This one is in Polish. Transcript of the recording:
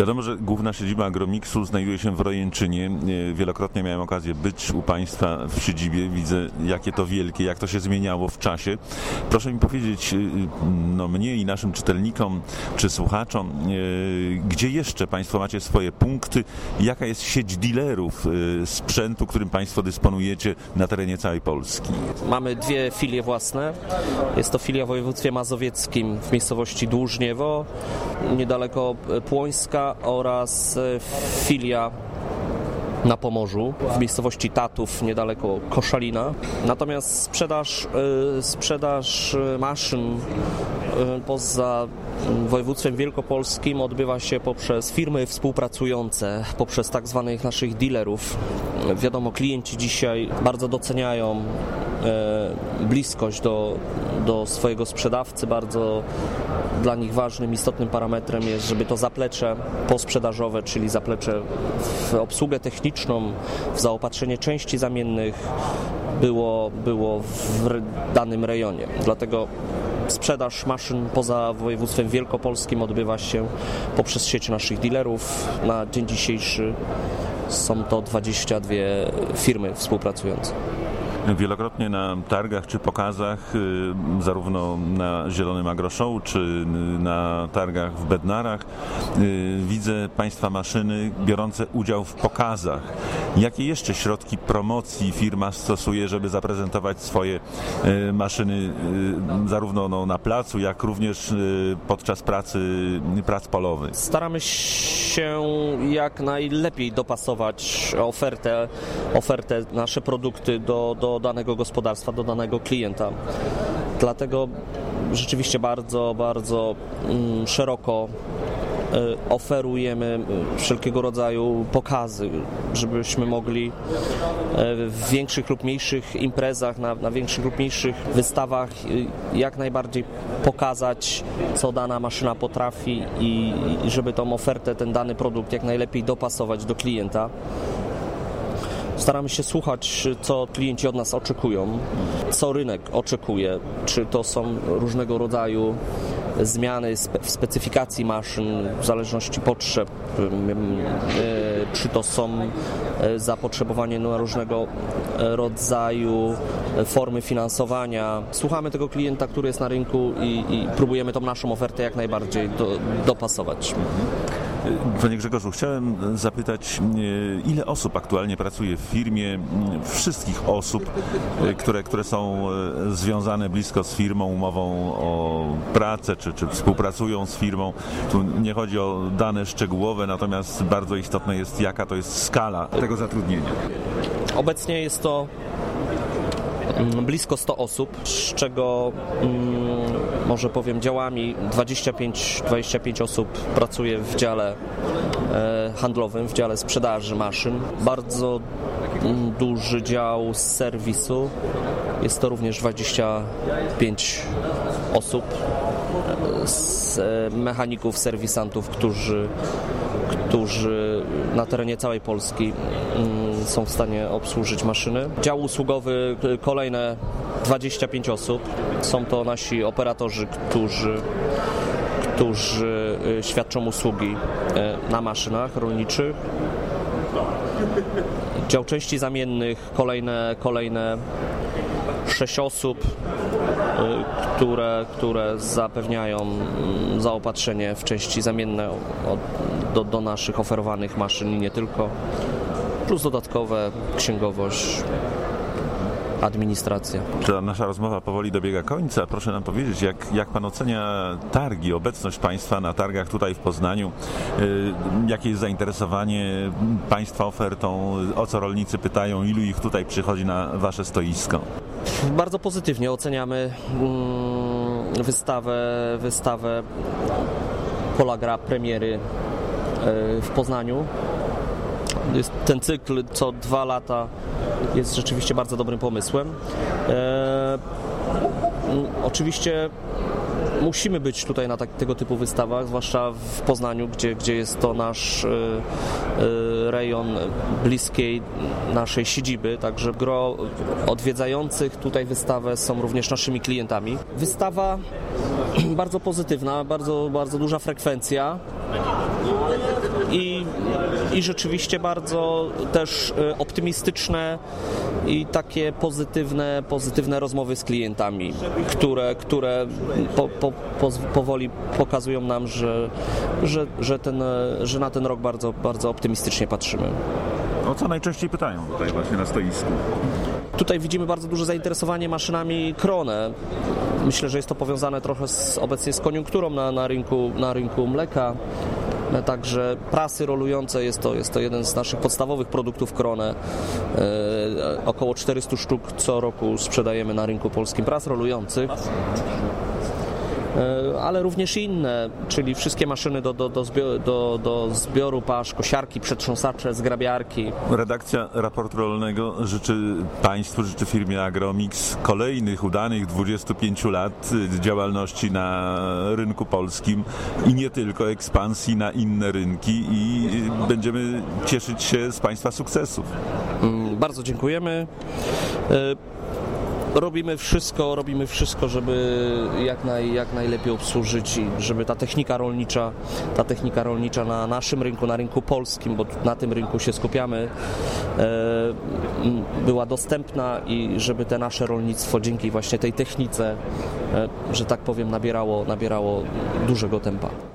Wiadomo, że główna siedziba Agromixu znajduje się w Rojęczynie. Wielokrotnie miałem okazję być u Państwa w siedzibie. Widzę, jakie to wielkie, jak to się zmieniało w czasie. Proszę mi powiedzieć, no mnie i naszym czytelnikom czy słuchaczom, gdzie jeszcze Państwo macie swoje punkty? Jaka jest sieć dealerów sprzętu, którym Państwo dysponujecie na terenie całej Polski? Mamy dwie filie własne. Jest to filia w województwie mazowieckim w miejscowości Dłużniewo, niedaleko Płońska oraz e, filia na Pomorzu, w miejscowości Tatów, niedaleko Koszalina. Natomiast sprzedaż, e, sprzedaż maszyn e, poza województwem wielkopolskim odbywa się poprzez firmy współpracujące, poprzez tak zwanych naszych dealerów. Wiadomo, klienci dzisiaj bardzo doceniają bliskość do, do swojego sprzedawcy, bardzo dla nich ważnym, istotnym parametrem jest, żeby to zaplecze posprzedażowe, czyli zaplecze w obsługę techniczną, w zaopatrzenie części zamiennych było, było w danym rejonie. Dlatego sprzedaż maszyn poza województwem wielkopolskim odbywa się poprzez sieć naszych dealerów. Na dzień dzisiejszy są to 22 firmy współpracujące. Wielokrotnie na targach czy pokazach, y, zarówno na Zielonym Agroshow, czy na targach w Bednarach, y, widzę Państwa maszyny biorące udział w pokazach. Jakie jeszcze środki promocji firma stosuje, żeby zaprezentować swoje y, maszyny zarówno no, na placu, jak również podczas pracy, prac polowych? Staramy się jak najlepiej dopasować ofertę, ofertę nasze produkty do, do danego gospodarstwa, do danego klienta. Dlatego rzeczywiście bardzo, bardzo mm, szeroko e, oferujemy wszelkiego rodzaju pokazy, żebyśmy mogli e, w większych lub mniejszych imprezach, na, na, większych lub mniejszych wystawach e, jak najbardziej pokazać, co dana maszyna potrafi i, i żeby tą ofertę, ten dany produkt jak najlepiej dopasować do klienta. Staramy się słuchać, co klienci od nas oczekują, co rynek oczekuje, czy to są różnego rodzaju zmiany w specyfikacji maszyn w zależności potrzeb, e, czy to są e, zapotrzebowanie na różnego rodzaju formy finansowania. Słuchamy tego klienta, który jest na rynku i, i próbujemy tą naszą ofertę jak najbardziej do, dopasować. Panie Grzegorzu, chciałem zapytać, e, ile osób aktualnie pracuje w firmie, wszystkich osób, e, które, które są e, związane blisko z firmą, umową o pracę, czy, czy współpracują z firmą. Tu nie chodzi o dane szczegółowe, natomiast bardzo istotne jest, jaka to jest skala tego zatrudnienia. Obecnie jest to mm, blisko 100 osób, z czego mm, może powiem działami 25, 25 osób pracuje w dziale e, handlowym, w dziale sprzedaży maszyn. Bardzo duży dział serwisu. Jest to również 25 osób, e, mechaników, serwisantów, którzy, którzy na terenie całej Polski mm, są w stanie obsłużyć maszyny. Dział usługowy kolejne 25 osób. Są to nasi operatorzy, którzy którzy y, świadczą usługi y, na maszynach rolniczych. Dział części zamiennych, kolejne, kolejne 6 osób, y, które, które zapewniają mm, zaopatrzenie w części zamienne do, do naszych oferowanych maszyn i nie tylko, plus dodatkowe księgowość administracja. Ta nasza rozmowa powoli dobiega końca. Proszę nam powiedzieć, jak, jak Pan ocenia targi, obecność Państwa na targach tutaj w Poznaniu? Y, jakie jest zainteresowanie Państwa ofertą? O co rolnicy pytają? Ilu ich tutaj przychodzi na Wasze stoisko? Bardzo pozytywnie oceniamy mm, wystawę, wystawę Polagra premiery y, w Poznaniu. Ten cykl co dwa lata jest rzeczywiście bardzo dobrym pomysłem. E, oczywiście musimy być tutaj na tak, tego typu wystawach, zwłaszcza w Poznaniu, gdzie, gdzie jest to nasz y, y, rejon bliskiej naszej siedziby, także gro odwiedzających tutaj wystawę są również naszymi klientami. Wystawa bardzo pozytywna, bardzo, bardzo duża frekwencja. I, i rzeczywiście bardzo też e, optymistyczne i takie pozytywne, pozytywne rozmowy z klientami, które, które po, po, po, powoli pokazują nam, że, że, że, ten, że na ten rok bardzo, bardzo optymistycznie patrzymy. O co najczęściej pytają tutaj właśnie na stoisku? Tutaj widzimy bardzo duże zainteresowanie maszynami Krone. Myślę, że jest to powiązane trochę z, obecnie z koniunkturą na, na, rynku, na rynku mleka. Także prasy rolujące jest to, jest to jeden z naszych podstawowych produktów Krone. E, około 400 sztuk co roku sprzedajemy na rynku polskim pras rolujących. E, ale również inne, czyli wszystkie maszyny do, do, do, zbioru, do, do zbioru pasz, kosiarki, przetrząsacze, zgrabiarki. Redakcja raportu rolnego życzy Państwu, życzy firmie Agromix kolejnych udanych 25 lat działalności na rynku polskim i nie tylko ekspansji na inne rynki i będziemy cieszyć się z Państwa sukcesów. Mm, bardzo dziękujemy. Robimy wszystko, robimy wszystko, żeby jak, naj, jak najlepiej obsłużyć i żeby ta technika rolnicza, ta technika rolnicza na naszym rynku, na rynku polskim, bo na tym rynku się skupiamy, e, była dostępna i żeby te nasze rolnictwo dzięki właśnie tej technice, e, że tak powiem, nabierało, nabierało dużego tempa.